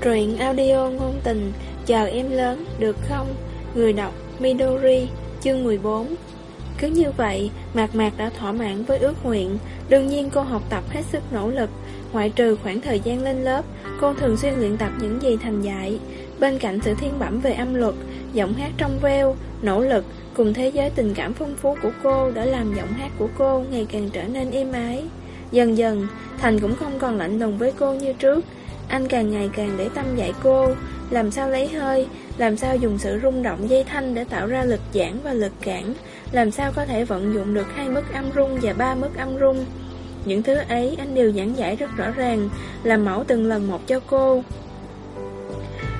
Truyện audio ngôn tình Chờ em lớn được không? Người đọc Midori, Chương 14 Cứ như vậy, Mạc Mạc đã thỏa mãn với ước nguyện. Đương nhiên cô học tập hết sức nỗ lực, Ngoại trừ khoảng thời gian lên lớp, Cô thường xuyên luyện tập những gì thành dạy. Bên cạnh sự thiên bẩm về âm luật, Giọng hát trong veo, Nỗ lực, cùng thế giới tình cảm phong phú của cô Đã làm giọng hát của cô ngày càng trở nên êm ái. Dần dần, Thành cũng không còn lạnh lùng với cô như trước anh càng ngày càng để tâm dạy cô. Làm sao lấy hơi? Làm sao dùng sự rung động dây thanh để tạo ra lực giãn và lực cản? Làm sao có thể vận dụng được hai mức âm rung và ba mức âm rung? Những thứ ấy anh đều giảng giải rất rõ ràng Làm mẫu từng lần một cho cô.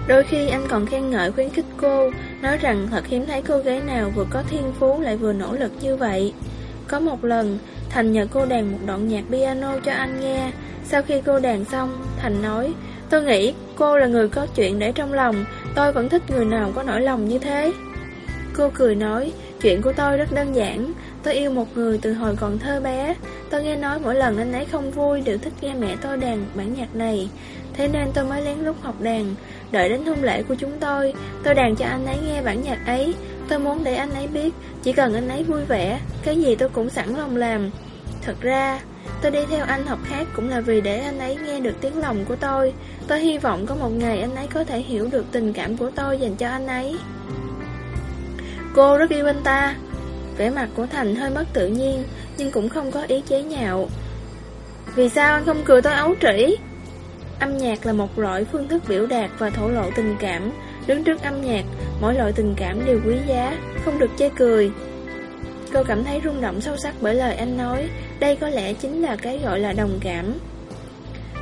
Đôi khi anh còn khen ngợi khuyến khích cô, Nói rằng thật hiếm thấy cô gái nào vừa có thiên phú lại vừa nỗ lực như vậy. Có một lần, Thành nhờ cô đàn một đoạn nhạc piano cho anh nghe sau khi cô đàn xong, Thành nói, tôi nghĩ cô là người có chuyện để trong lòng, tôi vẫn thích người nào có nỗi lòng như thế. Cô cười nói, chuyện của tôi rất đơn giản, tôi yêu một người từ hồi còn thơ bé, tôi nghe nói mỗi lần anh ấy không vui đều thích nghe mẹ tôi đàn bản nhạc này, thế nên tôi mới lén lút học đàn, đợi đến hôn lễ của chúng tôi, tôi đàn cho anh ấy nghe bản nhạc ấy, tôi muốn để anh ấy biết, chỉ cần anh ấy vui vẻ, cái gì tôi cũng sẵn lòng làm. Thật ra, Tôi đi theo anh học hát cũng là vì để anh ấy nghe được tiếng lòng của tôi. Tôi hy vọng có một ngày anh ấy có thể hiểu được tình cảm của tôi dành cho anh ấy. Cô rất yêu anh ta. Vẻ mặt của Thành hơi mất tự nhiên, Nhưng cũng không có ý chế nhạo. Vì sao anh không cười tôi ấu trĩ? Âm nhạc là một loại phương thức biểu đạt và thổ lộ tình cảm. Đứng trước âm nhạc, Mỗi loại tình cảm đều quý giá, Không được chê cười. Cô cảm thấy rung động sâu sắc bởi lời anh nói. Đây có lẽ chính là cái gọi là đồng cảm.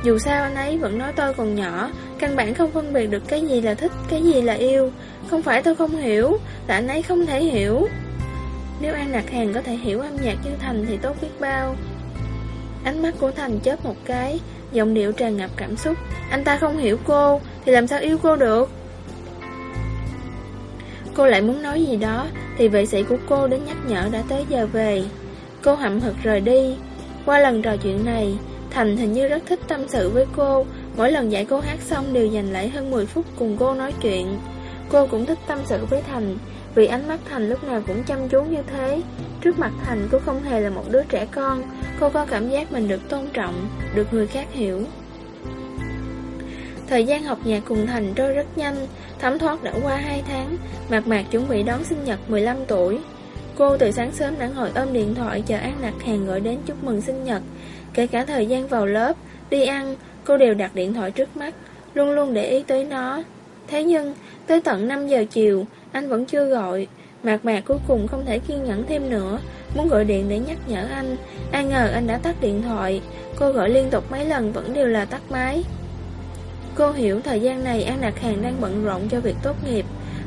Dù sao anh ấy vẫn nói tôi còn nhỏ, Căn bản không phân biệt được cái gì là thích, Cái gì là yêu. Không phải tôi không hiểu, Là anh ấy không thể hiểu. Nếu An Nạc Hàng có thể hiểu âm nhạc như Thành Thì tốt biết bao. Ánh mắt của Thành chớp một cái, Giọng điệu tràn ngập cảm xúc. Anh ta không hiểu cô, Thì làm sao yêu cô được? Cô lại muốn nói gì đó, Thì vệ sĩ của cô đến nhắc nhở đã tới giờ về. Cô hậm hực rời đi. Qua lần trò chuyện này, Thành hình như rất thích tâm sự với cô. Mỗi lần dạy cô hát xong đều dành lại hơn 10 phút cùng cô nói chuyện. Cô cũng thích tâm sự với Thành, Vì ánh mắt Thành lúc nào cũng chăm chú như thế. Trước mặt Thành, cô không hề là một đứa trẻ con. Cô có cảm giác mình được tôn trọng, Được người khác hiểu. Thời gian học nhạc cùng Thành trôi rất nhanh. Thấm thoát đã qua 2 tháng, Mạc Mạc chuẩn bị đón sinh nhật 15 tuổi. Cô từ sáng sớm đã ngồi ôm điện thoại Chờ An Lạc Hàng gọi đến chúc mừng sinh nhật. Kể cả thời gian vào lớp, Đi ăn, Cô đều đặt điện thoại trước mắt, Luôn luôn để ý tới nó. Thế nhưng, Tới tận 5 giờ chiều, Anh vẫn chưa gọi. Mạc Mạc cuối cùng không thể kiên nhẫn thêm nữa, Muốn gọi điện để nhắc nhở anh. Ai ngờ anh đã tắt điện thoại. Cô gọi liên tục mấy lần vẫn đều là tắt máy. Cô hiểu thời gian này An Lạc Hàng đang bận rộn cho việc tốt nghiệp.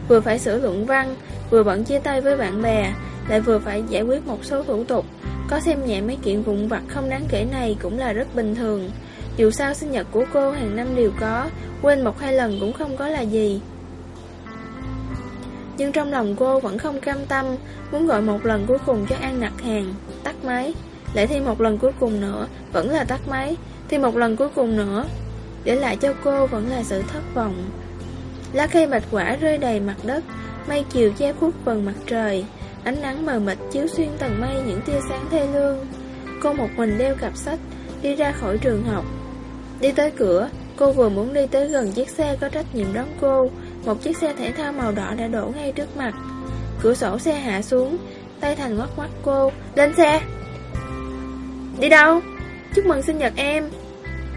Vừa phải sửa luận văn, Vừa bận chia tay với bạn bè. Lại vừa phải giải quyết một số thủ tục. Có xem nhẹ mấy chuyện vụn vặt không đáng kể này Cũng là rất bình thường. Dù sao sinh nhật của cô hàng năm đều có, Quên một hai lần cũng không có là gì. Nhưng trong lòng cô vẫn không cam tâm, Muốn gọi một lần cuối cùng cho An Nặc Hàng, Tắt máy. Lại thêm một lần cuối cùng nữa, Vẫn là tắt máy. Thêm một lần cuối cùng nữa, để lại cho cô vẫn là sự thất vọng. Lá cây bạch quả rơi đầy mặt đất, Mây chiều che khuất phần mặt trời. Ánh nắng mờ mịt chiếu xuyên tầng mây những tia sáng thê lương. Cô một mình đeo cặp sách, Đi ra khỏi trường học. Đi tới cửa, Cô vừa muốn đi tới gần chiếc xe có trách nhiệm đón cô. Một chiếc xe thể thao màu đỏ đã đổ ngay trước mặt. Cửa sổ xe hạ xuống, Tay Thành ngoắc ngoắc cô, Lên xe. Đi đâu? Chúc mừng sinh nhật em.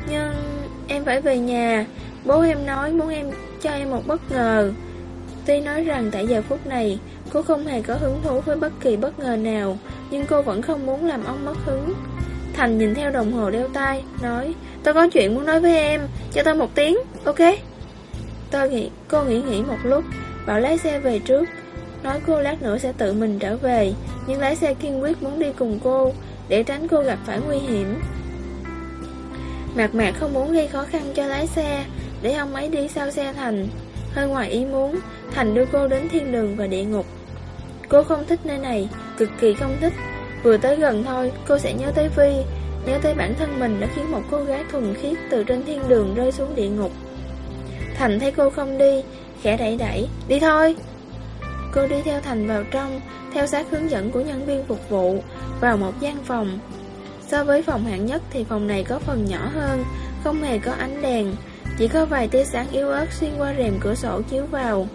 Nhưng Em phải về nhà. Bố em nói muốn em cho em một bất ngờ. Tuy nói rằng tại giờ phút này Cô không hề có hứng thú với bất kỳ bất ngờ nào, Nhưng cô vẫn không muốn làm ông mất hứng. Thành nhìn theo đồng hồ đeo tay, Nói, Tôi có chuyện muốn nói với em, Cho tôi một tiếng, Ok? Tôi nghĩ, Cô nghĩ nghĩ một lúc, Bảo lái xe về trước. Nói cô lát nữa sẽ tự mình trở về, Nhưng lái xe kiên quyết muốn đi cùng cô, Để tránh cô gặp phải nguy hiểm. Mạc mạc không muốn gây khó khăn cho lái xe, Để ông ấy đi sau xe Thành. Hơi ngoài ý muốn, Thành đưa cô đến thiên đường và địa ngục. Cô không thích nơi này Cực kỳ không thích Vừa tới gần thôi cô sẽ nhớ tới Vi Nhớ tới bản thân mình đã khiến một cô gái thuần khiết Từ trên thiên đường rơi xuống địa ngục Thành thấy cô không đi, khẽ đẩy đẩy, đi thôi. Cô đi theo Thành vào trong, theo sát hướng dẫn của nhân viên phục vụ, vào một gian phòng. So với phòng hạng nhất thì phòng này có phần nhỏ hơn, không hề có ánh đèn, chỉ có vài tia sáng yếu ớt xuyên qua rèm cửa sổ chiếu vào.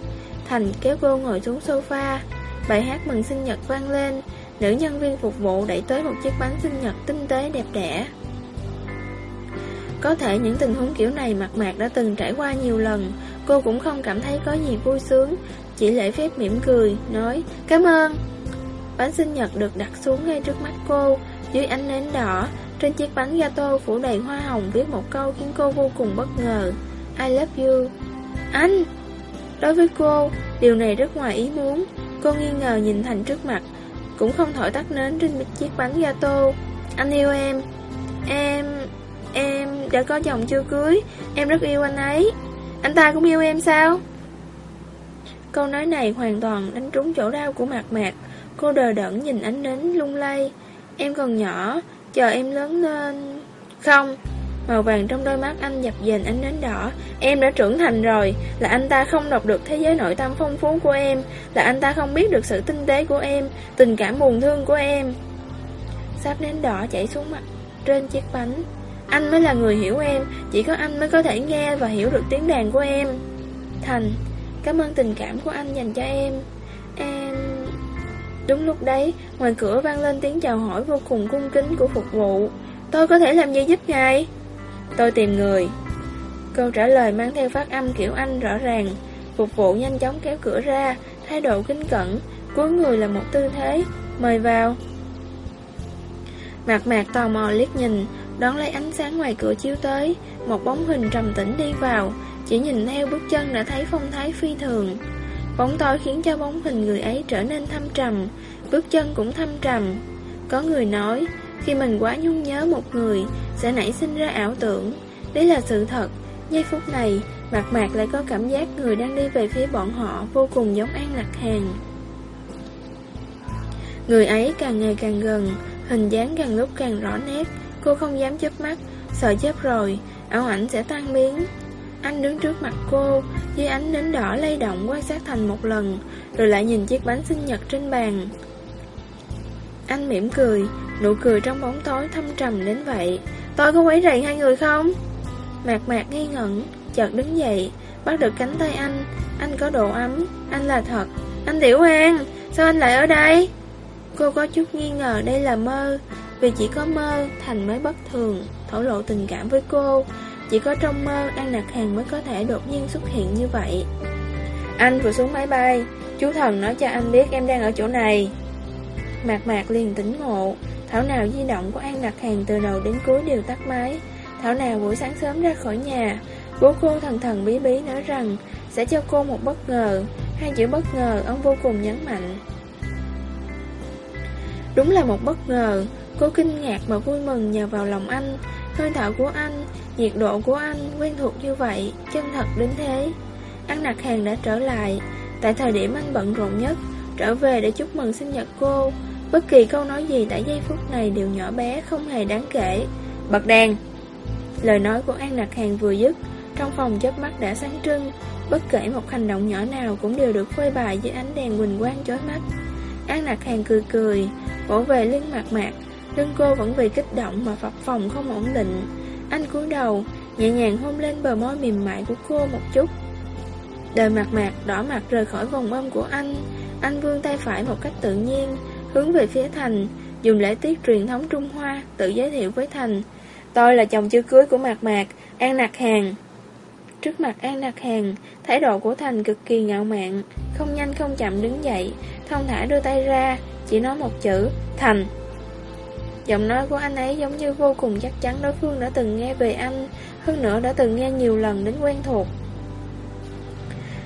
Thành kéo cô ngồi xuống sofa, bài hát mừng sinh nhật vang lên, nữ nhân viên phục vụ đẩy tới một chiếc bánh sinh nhật tinh tế đẹp đẽ. Có thể những tình huống kiểu này mặt mạc đã từng trải qua nhiều lần, cô cũng không cảm thấy có gì vui sướng, chỉ lễ phép mỉm cười, nói cảm ơn. Bánh sinh nhật được đặt xuống ngay trước mắt cô, dưới ánh nến đỏ, trên chiếc bánh gato phủ đầy hoa hồng viết một câu khiến cô vô cùng bất ngờ. I love you. Anh! Đối với cô, điều này rất ngoài ý muốn. Cô nghi ngờ nhìn Thành trước mặt, cũng không thổi tắt nến trên chiếc bánh gato. Anh yêu em. Em... em đã có chồng chưa cưới. Em rất yêu anh ấy. Anh ta cũng yêu em sao? Câu nói này hoàn toàn đánh trúng chỗ đau của mạc mạc. Cô đờ đẫn nhìn ánh nến lung lay. Em còn nhỏ, chờ em lớn lên... Không, màu vàng trong đôi mắt anh dập dềnh ánh nến đỏ. Em đã trưởng thành rồi, là anh ta không đọc được thế giới nội tâm phong phú của em, là anh ta không biết được sự tinh tế của em, tình cảm buồn thương của em. Sáp nến đỏ chảy xuống mặt trên chiếc bánh. Anh mới là người hiểu em, chỉ có anh mới có thể nghe và hiểu được tiếng đàn của em. Thành, cảm ơn tình cảm của anh dành cho em. Em... Đúng lúc đấy, ngoài cửa vang lên tiếng chào hỏi vô cùng cung kính của phục vụ. Tôi có thể làm gì giúp ngài? Tôi tìm người. Câu trả lời mang theo phát âm kiểu Anh rõ ràng. Phục vụ nhanh chóng kéo cửa ra, thái độ kính cẩn, cuối người là một tư thế. Mời vào. Mạc mạc tò mò liếc nhìn, đón lấy ánh sáng ngoài cửa chiếu tới, một bóng hình trầm tĩnh đi vào, chỉ nhìn theo bước chân đã thấy phong thái phi thường. Bóng tối khiến cho bóng hình người ấy trở nên thâm trầm, bước chân cũng thâm trầm. Có người nói, khi mình quá nhung nhớ một người, sẽ nảy sinh ra ảo tưởng. Đấy là sự thật. Giây phút này, Mạc Mạc lại có cảm giác người đang đi về phía bọn họ vô cùng giống An Lạc Hàng. Người ấy càng ngày càng gần, hình dáng càng lúc càng rõ nét. Cô không dám chớp mắt, sợ chớp rồi, ảo ảnh sẽ tan biến. Anh đứng trước mặt cô, dưới ánh nến đỏ lay động quan sát thành một lần, rồi lại nhìn chiếc bánh sinh nhật trên bàn. Anh mỉm cười, nụ cười trong bóng tối thâm trầm đến vậy. Tôi có quấy rầy hai người không? Mạc mạc nghi ngẩn, chợt đứng dậy, bắt được cánh tay anh. Anh có độ ấm, anh là thật. Anh Tiểu An, sao anh lại ở đây? Cô có chút nghi ngờ đây là mơ, vì chỉ có mơ, Thành mới bất thường, thổ lộ tình cảm với cô. Chỉ có trong mơ, An Nạc Hàng mới có thể đột nhiên xuất hiện như vậy. Anh vừa xuống máy bay, chú thần nói cho anh biết em đang ở chỗ này. Mạc mạc liền tỉnh ngộ, Thảo nào di động của An đặt Hàng từ đầu đến cuối đều tắt máy. Thảo nào buổi sáng sớm ra khỏi nhà, bố cô thần thần bí bí nói rằng sẽ cho cô một bất ngờ. Hai chữ bất ngờ ông vô cùng nhấn mạnh. Đúng là một bất ngờ, cô kinh ngạc mà vui mừng nhờ vào lòng anh. Hơi thở của anh, nhiệt độ của anh quen thuộc như vậy, chân thật đến thế. Ăn đặt Hàng đã trở lại, tại thời điểm anh bận rộn nhất, trở về để chúc mừng sinh nhật cô. Bất kỳ câu nói gì tại giây phút này đều nhỏ bé, không hề đáng kể. Bật đèn! Lời nói của An Nạc Hàng vừa dứt, trong phòng chớp mắt đã sáng trưng, bất kể một hành động nhỏ nào cũng đều được phơi bày dưới ánh đèn quỳnh quang chói mắt. An Nạc Hàng cười cười, vỗ về lưng mạc mạc, lưng cô vẫn vì kích động mà phập phòng không ổn định. Anh cúi đầu, nhẹ nhàng hôn lên bờ môi mềm mại của cô một chút. Đời mạc mạc đỏ mặt rời khỏi vòng ôm của anh, anh vươn tay phải một cách tự nhiên, hướng về phía Thành, dùng lễ tiết truyền thống Trung Hoa, tự giới thiệu với Thành. Tôi là chồng chưa cưới của Mạc Mạc, An Nạc Hàng. Trước mặt An Nạc Hàng, thái độ của Thành cực kỳ ngạo mạn, không nhanh không chậm đứng dậy, thông thả đưa tay ra, chỉ nói một chữ, Thành. Giọng nói của anh ấy giống như vô cùng chắc chắn đối phương đã từng nghe về anh, hơn nữa đã từng nghe nhiều lần đến quen thuộc.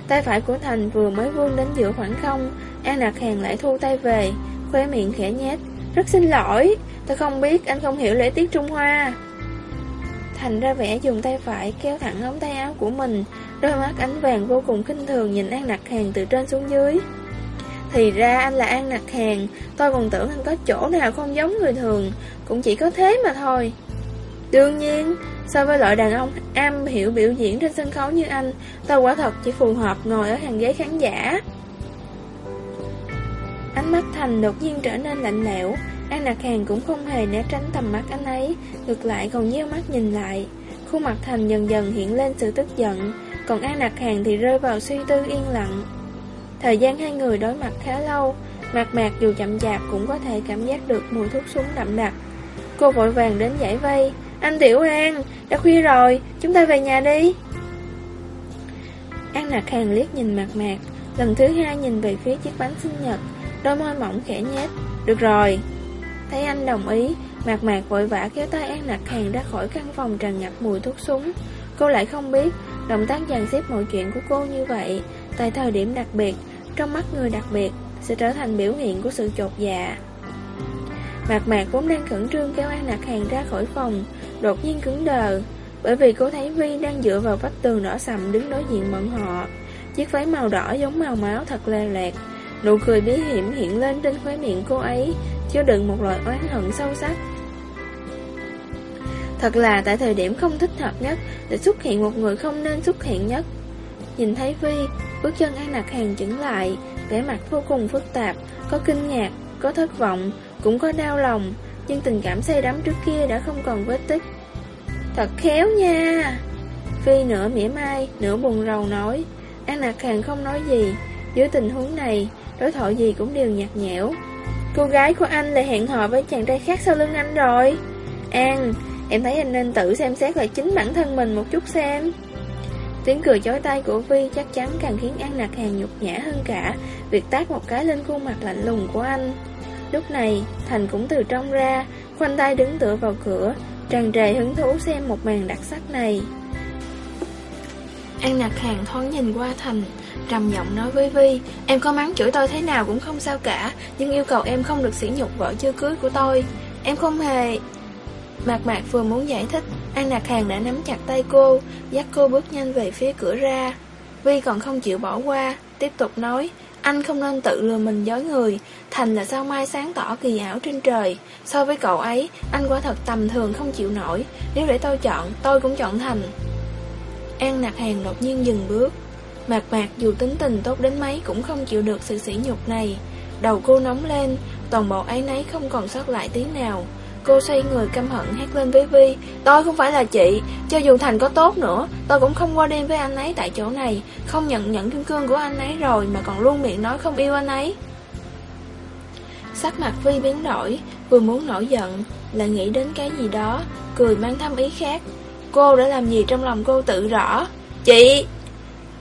Tay phải của Thành vừa mới vươn đến giữa khoảng không, An Nạc Hàng lại thu tay về, khóe miệng khẽ nhét. Rất xin lỗi, tôi không biết anh không hiểu lễ tiết Trung Hoa. Thành ra vẻ dùng tay phải kéo thẳng ống tay áo của mình, đôi mắt ánh vàng vô cùng khinh thường nhìn An Nặc Hàng từ trên xuống dưới. Thì ra anh là An Nặc Hàng, tôi còn tưởng anh có chỗ nào không giống người thường, cũng chỉ có thế mà thôi. Đương nhiên, So với loại đàn ông am hiểu biểu diễn trên sân khấu như anh Tôi quả thật chỉ phù hợp ngồi ở hàng ghế khán giả mắt Thành đột nhiên trở nên lạnh lẽo. An Nạc Hàng cũng không hề né tránh tầm mắt anh ấy Ngược lại còn nheo mắt nhìn lại. Khuôn mặt Thành dần dần hiện lên sự tức giận Còn An Nạc Hàng thì rơi vào suy tư yên lặng. Thời gian hai người đối mặt khá lâu Mạc mạc dù chậm chạp cũng có thể cảm giác được mùi thuốc súng đậm đặc. Cô vội vàng đến giải vây. Anh Tiểu An, đã khuya rồi, chúng ta về nhà đi. An Nạc Hàng liếc nhìn mạc mạc Lần thứ hai nhìn về phía chiếc bánh sinh nhật. Đôi môi mỏng khẽ nhét Được rồi. Thấy anh đồng ý, Mạc mạc vội vã kéo tay An Nạc Hàng ra khỏi căn phòng tràn ngập mùi thuốc súng. Cô lại không biết, Động tác dàn xếp mọi chuyện của cô như vậy, Tại thời điểm đặc biệt, Trong mắt người đặc biệt, Sẽ trở thành biểu hiện của sự chột dạ. Mạc mạc vốn đang khẩn trương kéo An Nạc Hàng ra khỏi phòng, Đột nhiên cứng đờ, Bởi vì cô thấy Vi đang dựa vào vách tường đỏ sầm đứng đối diện bọn họ. Chiếc váy màu đỏ giống màu máu thật lè lẹt Nụ cười bí hiểm hiện lên trên khóe miệng cô ấy Chứa đựng một loại oán hận sâu sắc. Thật là tại thời điểm không thích hợp nhất Để xuất hiện một người không nên xuất hiện nhất. Nhìn thấy Vi Bước chân An Nạc Hàng chững lại vẻ mặt vô cùng phức tạp Có kinh ngạc, có thất vọng Cũng có đau lòng Nhưng tình cảm say đắm trước kia đã không còn vết tích. Thật khéo nha! Phi nửa mỉa mai Nửa buồn rầu nói. An Nạc Hàng không nói gì. Dưới tình huống này Đối thoại gì cũng đều nhạt nhẽo. Cô gái của anh lại hẹn hò với chàng trai khác sau lưng anh rồi. An, Em thấy anh nên tự xem xét lại chính bản thân mình một chút xem. Tiếng cười chói tay của Vi chắc chắn càng khiến An nạt Hàng nhục nhã hơn cả. Việc tác một cái lên khuôn mặt lạnh lùng của anh. Lúc này, Thành cũng từ trong ra, Khoanh tay đứng tựa vào cửa, Tràn trề hứng thú xem một màn đặc sắc này. An Nạc Hàng thoáng nhìn qua Thành. Trầm giọng nói với Vi, Em có mắng chửi tôi thế nào cũng không sao cả, Nhưng yêu cầu em không được sỉ nhục vợ chưa cưới của tôi. Em không hề Mạc Mạc vừa muốn giải thích, An Nạc Hàng đã nắm chặt tay cô, Dắt cô bước nhanh về phía cửa ra. Vi còn không chịu bỏ qua, Tiếp tục nói, Anh không nên tự lừa mình dối người, Thành là sao mai sáng tỏ kỳ ảo trên trời. So với cậu ấy, Anh quả thật tầm thường không chịu nổi, Nếu để tôi chọn, Tôi cũng chọn Thành. An Nạc Hàng đột nhiên dừng bước. Mạc Mạc dù tính tình tốt đến mấy Cũng không chịu được sự sỉ nhục này. Đầu cô nóng lên, Toàn bộ ấy nấy không còn sót lại tí nào. Cô xoay người căm hận hét lên với Vi, Tôi không phải là chị, Cho dù Thành có tốt nữa, Tôi cũng không qua đêm với anh ấy tại chỗ này. Không nhận nhận kim cương của anh ấy rồi Mà còn luôn miệng nói không yêu anh ấy. Sắc mặt Vi biến đổi, Vừa muốn nổi giận, Lại nghĩ đến cái gì đó, Cười mang thâm ý khác. Cô đã làm gì trong lòng cô tự rõ? Chị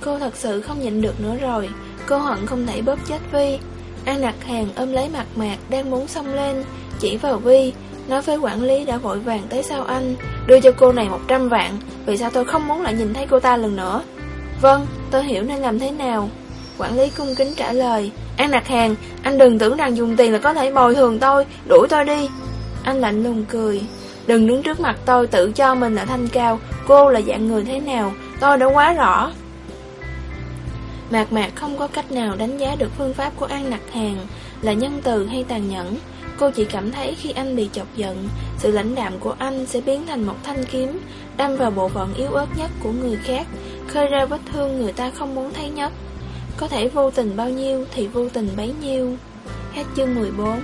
Cô thật sự không nhịn được nữa rồi. Cô hận không thể bóp chết Vi. An nặc hàng ôm lấy mặt mạc Đang muốn xông lên Chỉ vào Vi Nói với quản lý đã vội vàng tới sau anh Đưa cho cô này 100 vạn Vì sao tôi không muốn lại nhìn thấy cô ta lần nữa? Vâng, tôi hiểu nên làm thế nào. Quản lý cung kính trả lời An đặt hàng, anh đừng tưởng rằng dùng tiền là có thể bồi thường tôi Đuổi tôi đi. Anh lạnh lùng cười Đừng đứng trước mặt tôi tự cho mình là thanh cao Cô là dạng người thế nào Tôi đã quá rõ. Mạc mạc không có cách nào đánh giá được phương pháp của An Nặc Hàng Là nhân từ hay tàn nhẫn. Cô chỉ cảm thấy khi anh bị chọc giận, Sự lãnh đạm của anh sẽ biến thành một thanh kiếm, Đâm vào bộ phận yếu ớt nhất của người khác, Khơi ra vết thương người ta không muốn thấy nhất. Có thể vô tình bao nhiêu thì vô tình bấy nhiêu. Hết chương 14